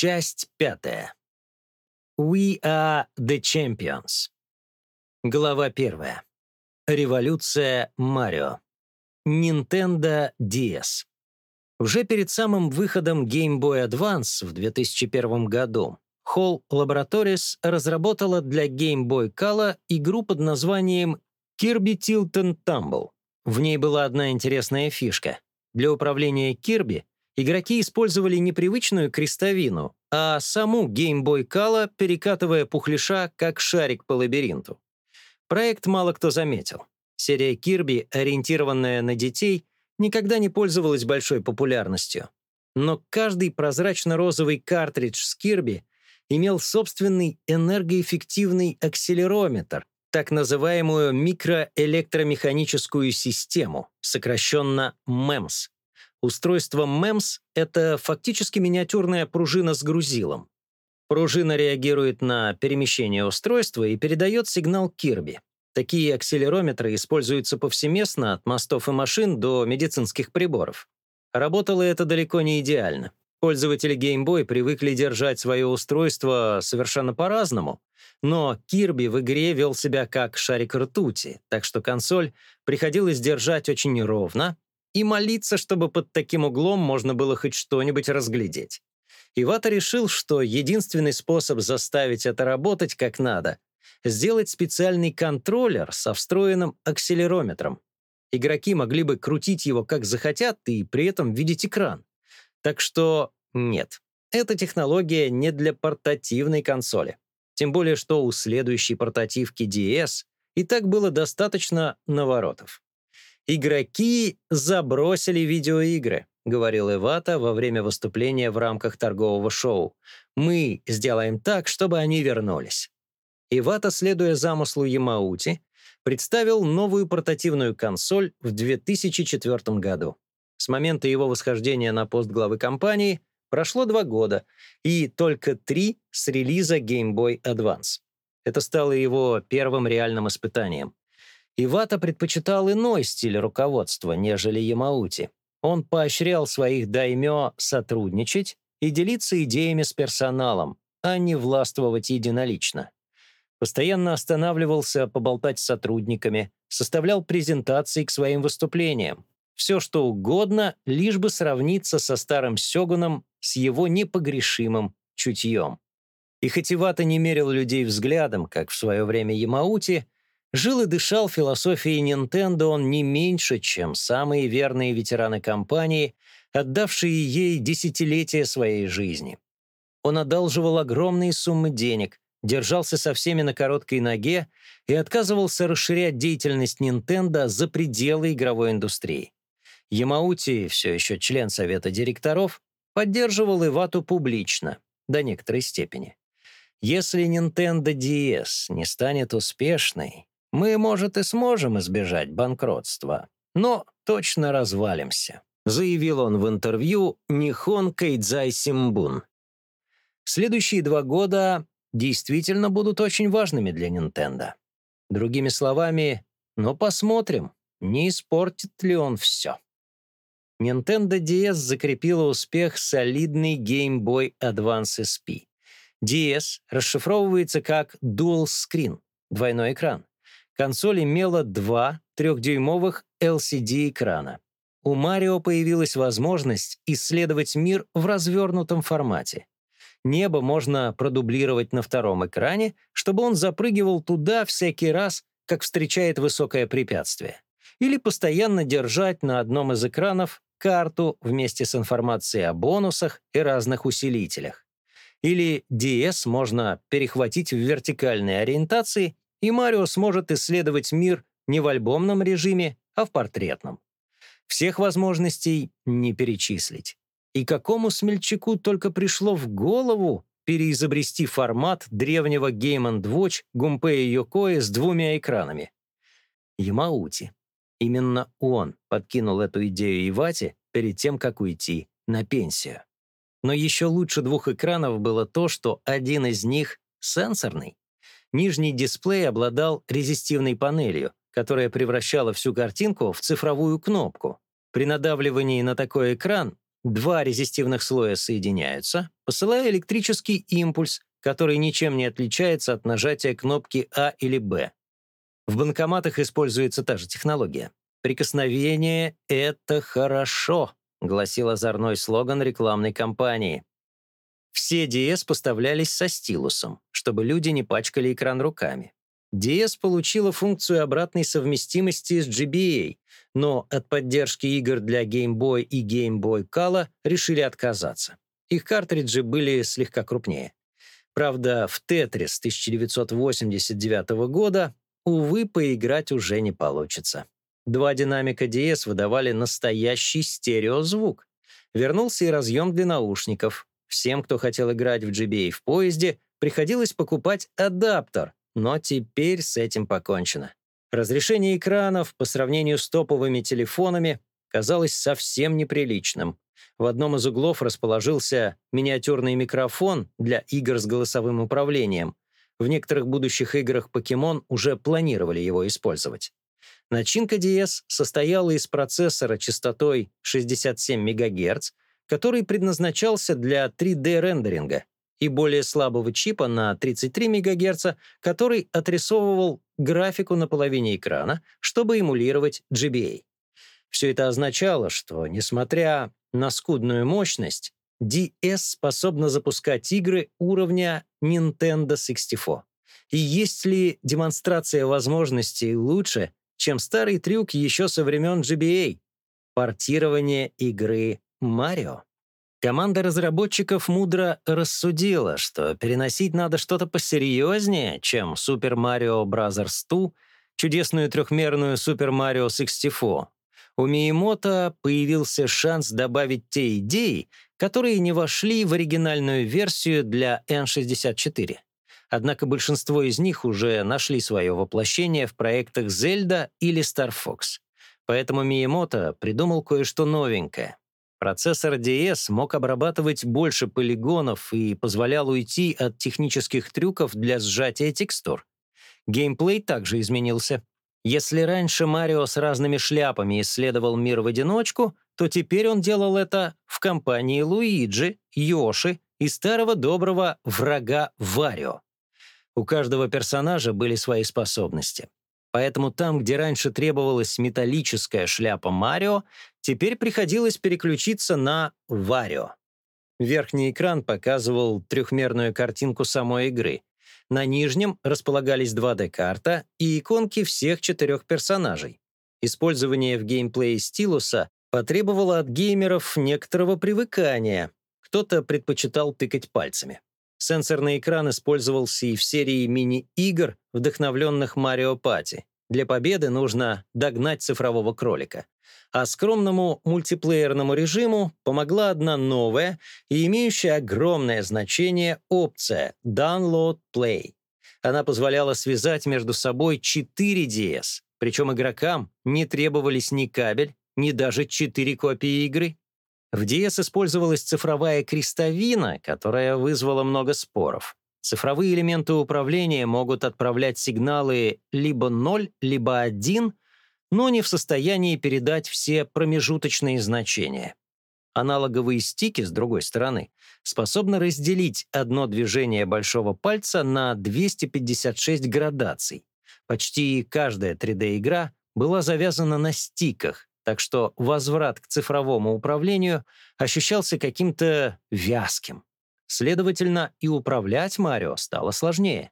Часть пятая. We are the champions. Глава первая. Революция Марио. Nintendo DS. Уже перед самым выходом Game Boy Advance в 2001 году Hall Laboratories разработала для Game Boy Color игру под названием Kirby Tilt and Tumble. В ней была одна интересная фишка. Для управления Kirby игроки использовали не привычную крестовину, а саму Game Boy Color, перекатывая пухляша как шарик по лабиринту. Проект мало кто заметил. Серия Kirby, ориентированная на детей, никогда не пользовалась большой популярностью. Но каждый прозрачно-розовый картридж с Kirby имел собственный энергоэффективный акселерометр, так называемую микроэлектромеханическую систему, сокращенно MEMS. Устройство MEMS — это фактически миниатюрная пружина с грузилом. Пружина реагирует на перемещение устройства и передает сигнал Kirby. Такие акселерометры используются повсеместно от мостов и машин до медицинских приборов. Работало это далеко не идеально. Пользователи Game Boy привыкли держать свое устройство совершенно по-разному, но Кирби в игре вел себя как шарик ртути, так что консоль приходилось держать очень ровно и молиться, чтобы под таким углом можно было хоть что-нибудь разглядеть. Ивата решил, что единственный способ заставить это работать как надо — сделать специальный контроллер со встроенным акселерометром. Игроки могли бы крутить его как захотят и при этом видеть экран. Так что нет, эта технология не для портативной консоли. Тем более, что у следующей портативки DS и так было достаточно наворотов. «Игроки забросили видеоигры», — говорил Ивата во время выступления в рамках торгового шоу. «Мы сделаем так, чтобы они вернулись». Ивата, следуя замыслу Ямаути, представил новую портативную консоль в 2004 году. С момента его восхождения на пост главы компании Прошло два года, и только три с релиза Game Boy Advance. Это стало его первым реальным испытанием. Ивата предпочитал иной стиль руководства, нежели Ямаути. Он поощрял своих даймё сотрудничать и делиться идеями с персоналом, а не властвовать единолично. Постоянно останавливался поболтать с сотрудниками, составлял презентации к своим выступлениям. Все что угодно, лишь бы сравниться со старым Сёгуном с его непогрешимым чутьем. И хоть Ивата не мерил людей взглядом, как в свое время Ямаути, жил и дышал философией Nintendo он не меньше, чем самые верные ветераны компании, отдавшие ей десятилетия своей жизни. Он одалживал огромные суммы денег, держался со всеми на короткой ноге и отказывался расширять деятельность Nintendo за пределы игровой индустрии. Ямаути, все еще член совета директоров, поддерживал Ивату публично, до некоторой степени. Если Nintendo DS не станет успешной, мы, может, и сможем избежать банкротства, но точно развалимся, заявил он в интервью Нихон Кейдзай Симбун. Следующие два года действительно будут очень важными для Nintendo. Другими словами, но посмотрим, не испортит ли он все. Nintendo DS закрепила успех солидный Game Boy Advance SP. DS расшифровывается как Dual Screen — двойной экран. Консоль имела два трехдюймовых LCD-экрана. У Марио появилась возможность исследовать мир в развернутом формате. Небо можно продублировать на втором экране, чтобы он запрыгивал туда всякий раз, как встречает высокое препятствие. Или постоянно держать на одном из экранов карту вместе с информацией о бонусах и разных усилителях. Или DS можно перехватить в вертикальной ориентации, и Марио сможет исследовать мир не в альбомном режиме, а в портретном. Всех возможностей не перечислить. И какому смельчаку только пришло в голову переизобрести формат древнего Game Watch Гумпея Йокои с двумя экранами? Ямаути. Именно он подкинул эту идею Ивате перед тем, как уйти на пенсию. Но еще лучше двух экранов было то, что один из них сенсорный. Нижний дисплей обладал резистивной панелью, которая превращала всю картинку в цифровую кнопку. При надавливании на такой экран два резистивных слоя соединяются, посылая электрический импульс, который ничем не отличается от нажатия кнопки А или Б. В банкоматах используется та же технология. «Прикосновение — это хорошо», — гласил озорной слоган рекламной кампании. Все DS поставлялись со стилусом, чтобы люди не пачкали экран руками. DS получила функцию обратной совместимости с GBA, но от поддержки игр для Game Boy и Game Boy Color решили отказаться. Их картриджи были слегка крупнее. Правда, в Tetris 1989 года, увы, поиграть уже не получится. Два динамика DS выдавали настоящий стереозвук. Вернулся и разъем для наушников. Всем, кто хотел играть в GBA в поезде, приходилось покупать адаптер, но теперь с этим покончено. Разрешение экранов по сравнению с топовыми телефонами казалось совсем неприличным. В одном из углов расположился миниатюрный микрофон для игр с голосовым управлением. В некоторых будущих играх Покемон уже планировали его использовать. Начинка DS состояла из процессора частотой 67 МГц, который предназначался для 3D-рендеринга, и более слабого чипа на 33 МГц, который отрисовывал графику на половине экрана, чтобы эмулировать GBA. Все это означало, что, несмотря на скудную мощность, DS способна запускать игры уровня Nintendo 64. И есть ли демонстрация возможностей лучше, чем старый трюк еще со времен GBA — портирование игры Марио? Команда разработчиков мудро рассудила, что переносить надо что-то посерьезнее, чем Super Mario Bros. 2, чудесную трехмерную Super Mario 64. У Миемото появился шанс добавить те идеи, которые не вошли в оригинальную версию для N64. Однако большинство из них уже нашли свое воплощение в проектах Zelda или Star Fox. Поэтому Миемото придумал кое-что новенькое. Процессор DS мог обрабатывать больше полигонов и позволял уйти от технических трюков для сжатия текстур. Геймплей также изменился. Если раньше Марио с разными шляпами исследовал мир в одиночку, то теперь он делал это в компании Луиджи, Йоши и старого доброго врага Варио. У каждого персонажа были свои способности. Поэтому там, где раньше требовалась металлическая шляпа Марио, теперь приходилось переключиться на Варио. Верхний экран показывал трехмерную картинку самой игры. На нижнем располагались 2D-карта и иконки всех четырех персонажей. Использование в геймплее стилуса потребовало от геймеров некоторого привыкания. Кто-то предпочитал тыкать пальцами. Сенсорный экран использовался и в серии мини-игр, вдохновленных Марио Пати. Для победы нужно догнать цифрового кролика. А скромному мультиплеерному режиму помогла одна новая и имеющая огромное значение опция Download Play. Она позволяла связать между собой 4 DS, причем игрокам не требовались ни кабель, ни даже 4 копии игры. В DS использовалась цифровая крестовина, которая вызвала много споров. Цифровые элементы управления могут отправлять сигналы либо 0, либо 1, но не в состоянии передать все промежуточные значения. Аналоговые стики, с другой стороны, способны разделить одно движение большого пальца на 256 градаций. Почти каждая 3D-игра была завязана на стиках, так что возврат к цифровому управлению ощущался каким-то вязким. Следовательно, и управлять Марио стало сложнее.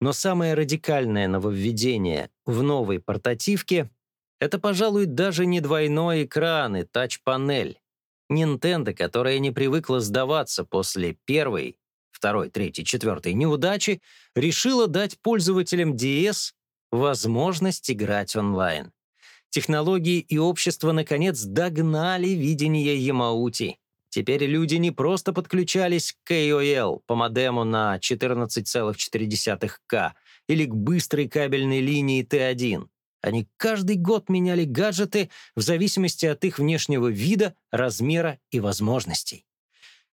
Но самое радикальное нововведение в новой портативке — это, пожалуй, даже не двойной экран и тач-панель. Nintendo, которая не привыкла сдаваться после первой, второй, третьей, четвертой неудачи, решила дать пользователям DS возможность играть онлайн. Технологии и общество, наконец, догнали видение Ямаути. Теперь люди не просто подключались к KOL по модему на 14,4К или к быстрой кабельной линии Т1. Они каждый год меняли гаджеты в зависимости от их внешнего вида, размера и возможностей.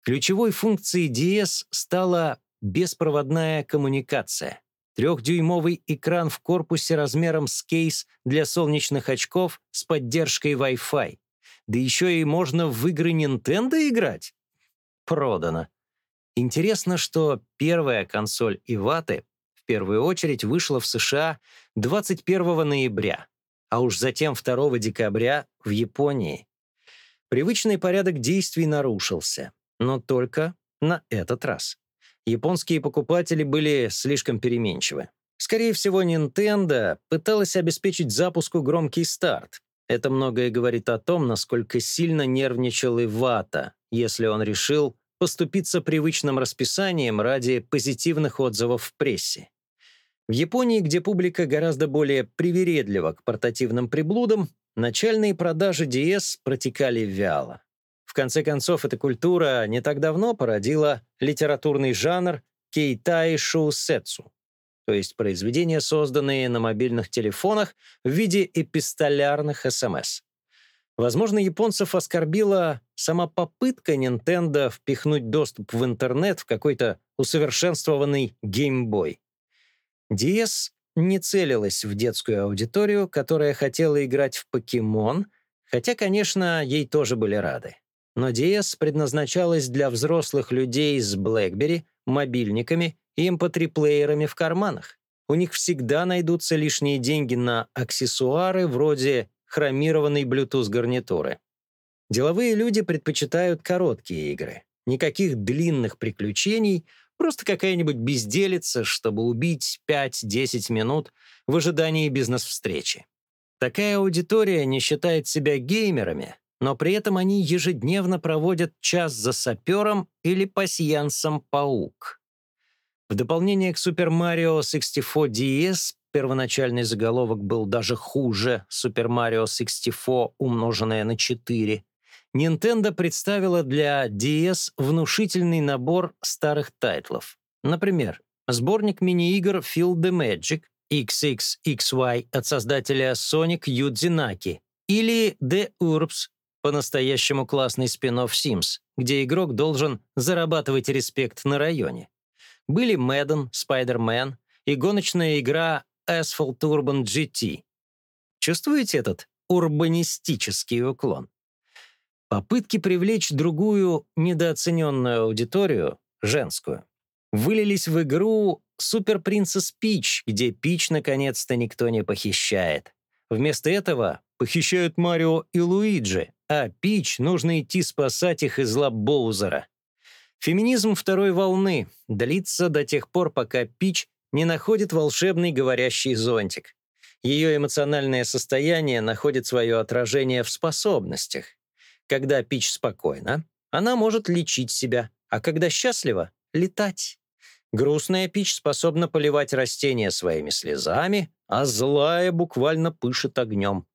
Ключевой функцией DS стала беспроводная коммуникация. Трехдюймовый экран в корпусе размером с кейс для солнечных очков с поддержкой Wi-Fi. Да еще и можно в игры Nintendo играть? Продано. Интересно, что первая консоль Иваты в первую очередь вышла в США 21 ноября, а уж затем 2 декабря в Японии. Привычный порядок действий нарушился, но только на этот раз. Японские покупатели были слишком переменчивы. Скорее всего, Nintendo пыталась обеспечить запуску громкий старт. Это многое говорит о том, насколько сильно нервничал Ивата, если он решил поступиться привычным расписанием ради позитивных отзывов в прессе. В Японии, где публика гораздо более привередлива к портативным приблудам, начальные продажи DS протекали вяло. В конце концов, эта культура не так давно породила литературный жанр кейтай шоусетсу, то есть произведения, созданные на мобильных телефонах в виде эпистолярных СМС. Возможно, японцев оскорбила сама попытка Nintendo впихнуть доступ в интернет в какой-то усовершенствованный геймбой. DS не целилась в детскую аудиторию, которая хотела играть в покемон, хотя, конечно, ей тоже были рады. Но DS предназначалась для взрослых людей с BlackBerry, мобильниками и MP3-плеерами в карманах. У них всегда найдутся лишние деньги на аксессуары вроде хромированной Bluetooth-гарнитуры. Деловые люди предпочитают короткие игры. Никаких длинных приключений, просто какая-нибудь безделица, чтобы убить 5-10 минут в ожидании бизнес-встречи. Такая аудитория не считает себя геймерами, но при этом они ежедневно проводят час за сапером или пасьянсом паук. В дополнение к Super Mario 64 DS Первоначальный заголовок был даже хуже Super Mario 64 умноженное на 4. Nintendo представила для DS внушительный набор старых тайтлов. Например, сборник мини-игр Feel the Magic XXXY от создателя Sonic Юдзи Наки или The Urbs, по-настоящему классный спин-офф Sims, где игрок должен зарабатывать респект на районе. Были Madden, Spider-Man и гоночная игра Asphalt Urban GT. Чувствуете этот урбанистический уклон? Попытки привлечь другую недооцененную аудиторию, женскую, вылились в игру Super Princess Peach, где Пич наконец-то никто не похищает. Вместо этого похищают Марио и Луиджи, а Пич нужно идти спасать их из лап Боузера. Феминизм второй волны длится до тех пор, пока Пич не находит волшебный говорящий зонтик. Ее эмоциональное состояние находит свое отражение в способностях. Когда Пич спокойна, она может лечить себя, а когда счастлива — летать. Грустная Пич способна поливать растения своими слезами, а злая буквально пышет огнем.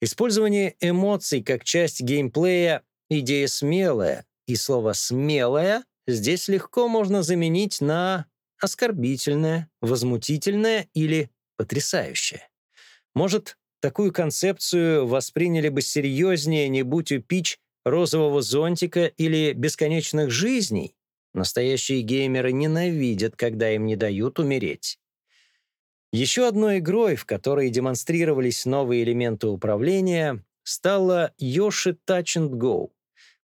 Использование эмоций как часть геймплея — идея смелая, и слово «смелая» здесь легко можно заменить на оскорбительное, возмутительное или потрясающее. Может, такую концепцию восприняли бы серьезнее, не будь у Пич розового зонтика или бесконечных жизней? Настоящие геймеры ненавидят, когда им не дают умереть. Еще одной игрой, в которой демонстрировались новые элементы управления, стала Yoshi Touch and Go.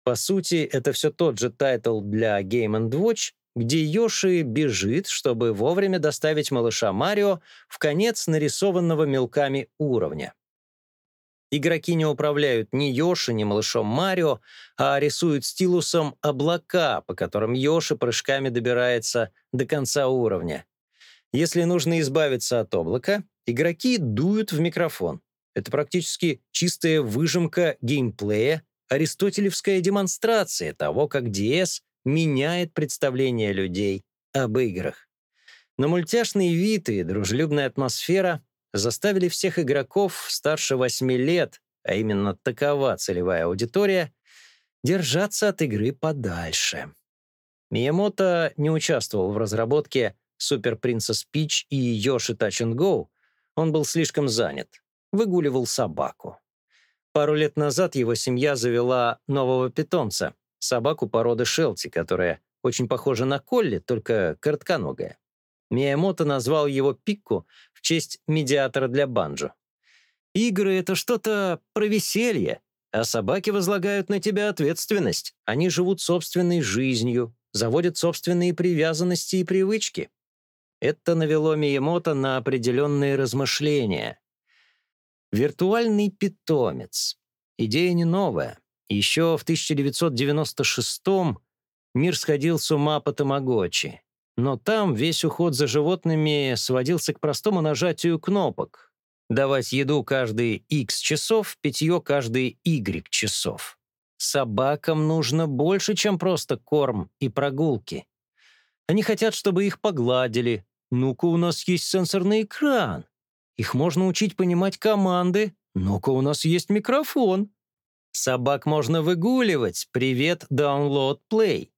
По сути, это все тот же тайтл для Game Watch, где Йоши бежит, чтобы вовремя доставить малыша Марио в конец нарисованного мелками уровня. Игроки не управляют ни Йоши, ни малышом Марио, а рисуют стилусом облака, по которым Йоши прыжками добирается до конца уровня. Если нужно избавиться от облака, игроки дуют в микрофон. Это практически чистая выжимка геймплея, аристотелевская демонстрация того, как DS меняет представление людей об играх. Но мультяшный вид и дружелюбная атмосфера заставили всех игроков старше 8 лет, а именно такова целевая аудитория, держаться от игры подальше. Миямото не участвовал в разработке Super Princess Peach и Yoshi Touch and Go. Он был слишком занят. Выгуливал собаку. Пару лет назад его семья завела нового питомца, собаку породы Шелти, которая очень похожа на Колли, только коротконогая. Миямото назвал его Пикку в честь медиатора для банджо. Игры — это что-то про веселье. А собаки возлагают на тебя ответственность. Они живут собственной жизнью, заводят собственные привязанности и привычки. Это навело Миемото на определенные размышления. Виртуальный питомец. Идея не новая. Еще в 1996-м мир сходил с ума по Тамагочи. Но там весь уход за животными сводился к простому нажатию кнопок. Давать еду каждые X часов, питье каждые Y часов. Собакам нужно больше, чем просто корм и прогулки. Они хотят, чтобы их погладили. Ну-ка, у нас есть сенсорный экран. Их можно учить понимать команды. Ну-ка, у нас есть микрофон. Собак можно выгуливать. Привет, download, play.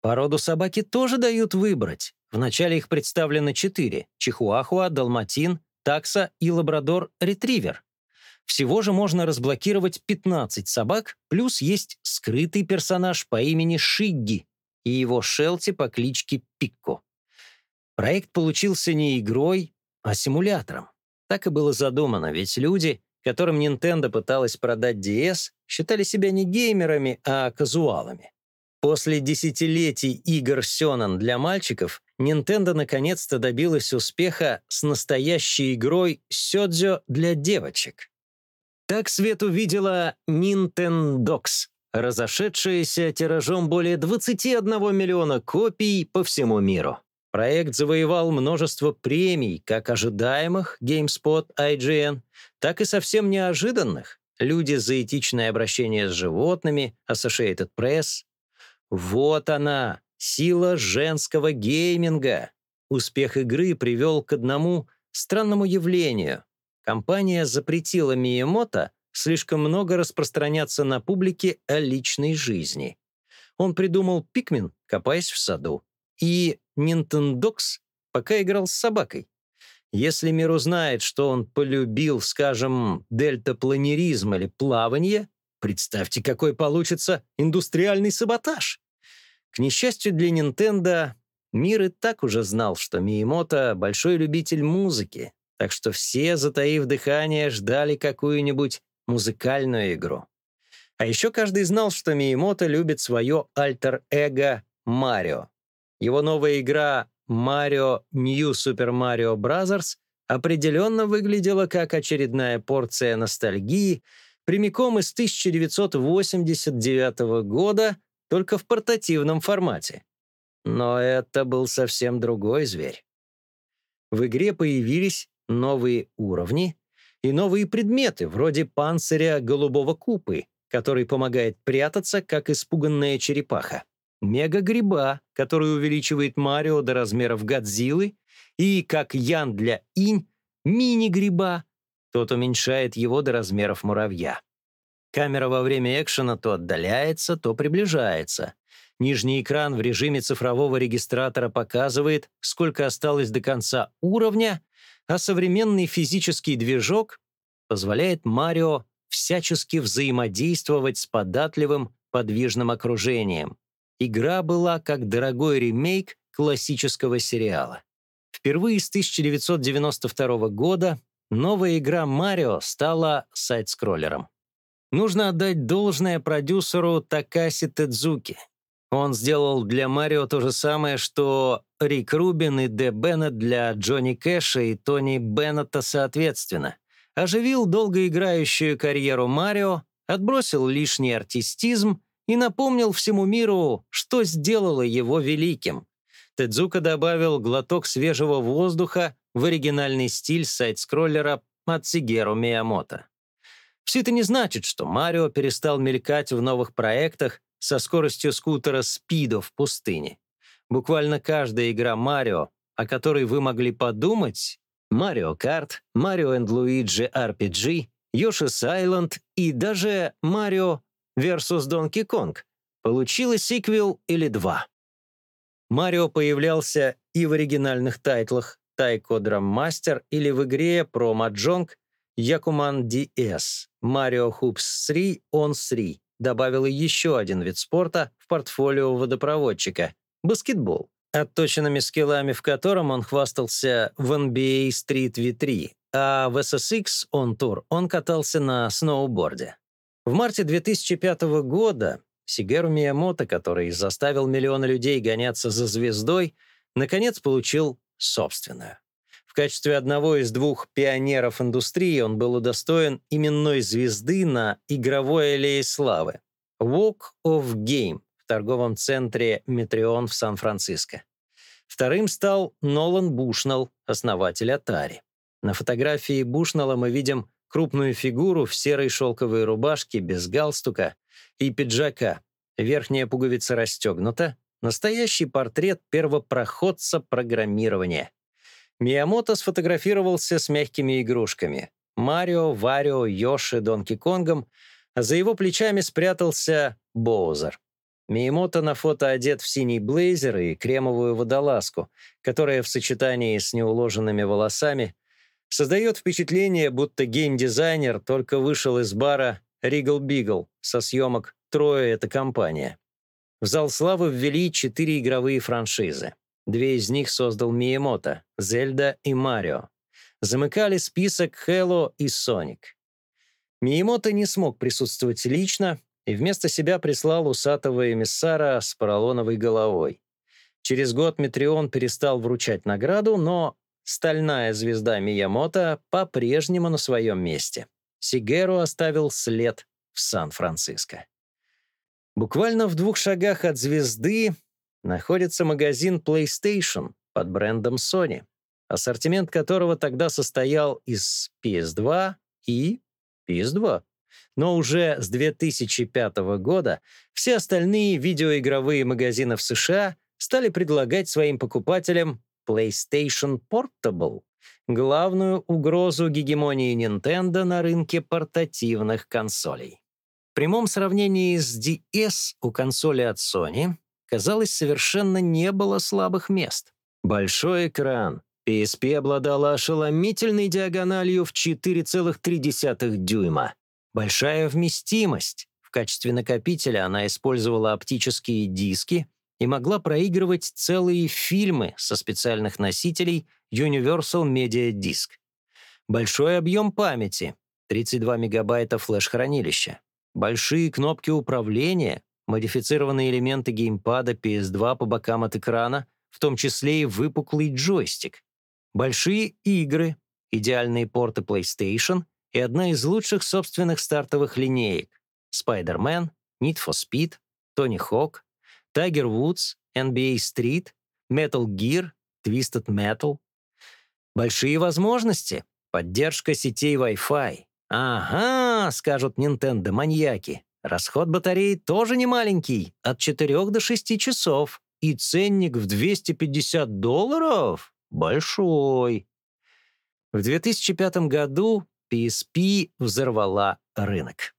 Породу собаки тоже дают выбрать. Вначале их представлено четыре – чихуахуа, далматин, такса и лабрадор-ретривер. Всего же можно разблокировать 15 собак, плюс есть скрытый персонаж по имени Шигги и его Шелти по кличке Пикко. Проект получился не игрой, а симулятором. Так и было задумано, ведь люди, которым Nintendo пыталась продать DS, считали себя не геймерами, а казуалами. После десятилетий игр Сёнэн для мальчиков, Nintendo наконец-то добилась успеха с настоящей игрой Сёдзё для девочек. Так свет увидела Nintendox, разошедшаяся тиражом более 21 миллиона копий по всему миру. Проект завоевал множество премий, как ожидаемых GameSpot, IGN, так и совсем неожиданных. Люди за этичное обращение с животными, Associated Press. Вот она, сила женского гейминга. Успех игры привел к одному странному явлению. Компания запретила Миемото слишком много распространяться на публике о личной жизни. Он придумал Пикмен, копаясь в саду. И Нинтендокс пока играл с собакой. Если мир узнает, что он полюбил, скажем, дельтапланеризм или плавание, представьте, какой получится индустриальный саботаж. К несчастью для Nintendo, мир и так уже знал, что Миемото — большой любитель музыки, так что все, затаив дыхание, ждали какую-нибудь музыкальную игру. А еще каждый знал, что Миемото любит свое альтер-эго Марио. Его новая игра Mario New Super Mario Bros. определенно выглядела как очередная порция ностальгии прямиком из 1989 года, только в портативном формате. Но это был совсем другой зверь. В игре появились новые уровни и новые предметы, вроде панциря голубого купы, который помогает прятаться, как испуганная черепаха мега-гриба, который увеличивает Марио до размеров Годзиллы, и, как Ян для Инь, мини-гриба, тот уменьшает его до размеров муравья. Камера во время экшена то отдаляется, то приближается. Нижний экран в режиме цифрового регистратора показывает, сколько осталось до конца уровня, а современный физический движок позволяет Марио всячески взаимодействовать с податливым подвижным окружением. Игра была как дорогой ремейк классического сериала. Впервые с 1992 года новая игра «Марио» стала сайт-скроллером. Нужно отдать должное продюсеру Такаси Тедзуки. Он сделал для Марио то же самое, что Рик Рубин и Де Беннет для Джонни Кэша и Тони Беннета соответственно. Оживил долгоиграющую карьеру Марио, отбросил лишний артистизм и напомнил всему миру, что сделало его великим. Тедзука добавил глоток свежего воздуха в оригинальный стиль сайт-скроллера от Сигеру Миямото. Все это не значит, что Марио перестал мелькать в новых проектах со скоростью скутера Спидо в пустыне. Буквально каждая игра Марио, о которой вы могли подумать, Марио Карт, Марио энд Луиджи RPG, Yoshi's Island и даже Марио versus Donkey Kong, получилось сиквел или два. Марио появлялся и в оригинальных тайтлах Drum Master или в игре про маджонг Yakuman DS. Mario Hoops 3 on 3 добавила еще один вид спорта в портфолио водопроводчика — баскетбол, отточенными скиллами в котором он хвастался в NBA Street V3, а в SSX On Tour он катался на сноуборде. В марте 2005 года Сигеру Миямото, который заставил миллионы людей гоняться за звездой, наконец получил собственную. В качестве одного из двух пионеров индустрии он был удостоен именной звезды на игровой аллее славы Walk of Game в торговом центре Метрион в Сан-Франциско. Вторым стал Нолан Бушнелл, основатель Atari. На фотографии Бушнелла мы видим крупную фигуру в серой шелковой рубашке без галстука и пиджака. Верхняя пуговица расстегнута. Настоящий портрет первопроходца программирования. Миямото сфотографировался с мягкими игрушками. Марио, Варио, Йоши, Донки Конгом, а за его плечами спрятался Боузер. Миямото на фото одет в синий блейзер и кремовую водолазку, которая в сочетании с неуложенными волосами создает впечатление, будто геймдизайнер только вышел из бара Regal Beagle со съемок «Трое — это компания». В зал славы ввели четыре игровые франшизы. Две из них создал Миямото — «Зельда» и «Марио». Замыкали список «Хэлло» и «Соник». Миямото не смог присутствовать лично и вместо себя прислал усатого эмиссара с поролоновой головой. Через год Метрион перестал вручать награду, но стальная звезда Миямото по-прежнему на своем месте. Сигеру оставил след в Сан-Франциско. Буквально в двух шагах от звезды находится магазин PlayStation под брендом Sony, ассортимент которого тогда состоял из PS2 и PS2. Но уже с 2005 года все остальные видеоигровые магазины в США стали предлагать своим покупателям PlayStation Portable, главную угрозу гегемонии Nintendo на рынке портативных консолей. В прямом сравнении с DS у консоли от Sony, казалось, совершенно не было слабых мест. Большой экран. PSP обладала ошеломительной диагональю в 4,3 дюйма. Большая вместимость. В качестве накопителя она использовала оптические диски и могла проигрывать целые фильмы со специальных носителей Universal Media Disk. Большой объем памяти — 32 мегабайта флеш-хранилища. Большие кнопки управления, модифицированные элементы геймпада PS2 по бокам от экрана, в том числе и выпуклый джойстик. Большие игры, идеальные порты PlayStation — и одна из лучших собственных стартовых линеек — Spider-Man, Need for Speed, Tony Hawk, Tiger Woods, NBA Street, Metal Gear, Twisted Metal. Большие возможности, поддержка сетей Wi-Fi. «Ага», — скажут Nintendo-маньяки, расход батареи тоже не маленький, от 4 до 6 часов, и ценник в 250 долларов большой. В 2005 году PSP взорвала рынок.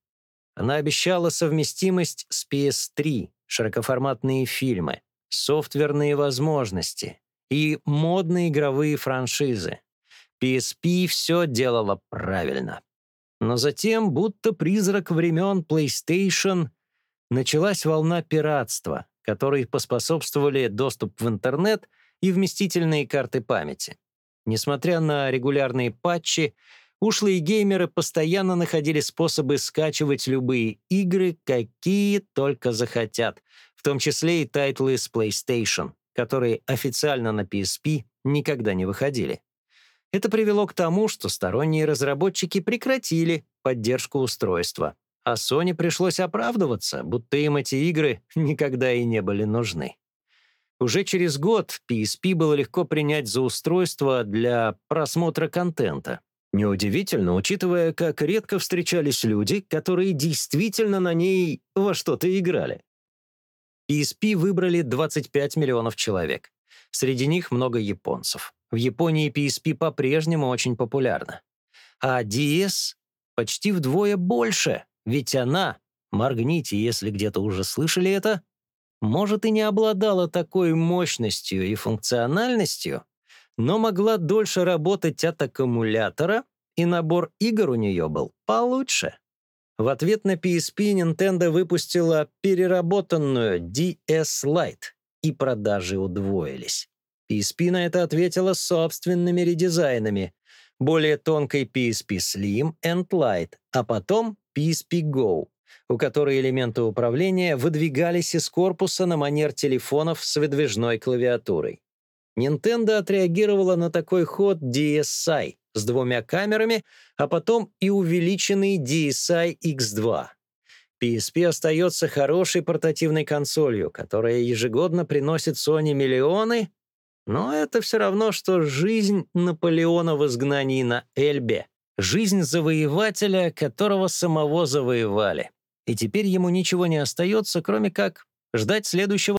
Она обещала совместимость с PS3, широкоформатные фильмы, софтверные возможности и модные игровые франшизы. PSP все делала правильно. Но затем, будто призрак времен PlayStation, началась волна пиратства, которой поспособствовали доступ в интернет и вместительные карты памяти. Несмотря на регулярные патчи, Ушлые геймеры постоянно находили способы скачивать любые игры, какие только захотят, в том числе и тайтлы с PlayStation, которые официально на PSP никогда не выходили. Это привело к тому, что сторонние разработчики прекратили поддержку устройства, а Sony пришлось оправдываться, будто им эти игры никогда и не были нужны. Уже через год PSP было легко принять за устройство для просмотра контента, Неудивительно, учитывая, как редко встречались люди, которые действительно на ней во что-то играли. PSP выбрали 25 миллионов человек. Среди них много японцев. В Японии PSP по-прежнему очень популярна. А DS почти вдвое больше, ведь она, моргните, если где-то уже слышали это, может и не обладала такой мощностью и функциональностью, но могла дольше работать от аккумулятора, и набор игр у нее был получше. В ответ на PSP Nintendo выпустила переработанную DS Lite, и продажи удвоились. PSP на это ответила собственными редизайнами, более тонкой PSP Slim and Lite, а потом PSP Go, у которой элементы управления выдвигались из корпуса на манер телефонов с выдвижной клавиатурой. Nintendo отреагировала на такой ход DSi с двумя камерами, а потом и увеличенный DSi X2. PSP остается хорошей портативной консолью, которая ежегодно приносит Sony миллионы, но это все равно, что жизнь Наполеона в изгнании на Эльбе, жизнь завоевателя, которого самого завоевали. И теперь ему ничего не остается, кроме как ждать следующего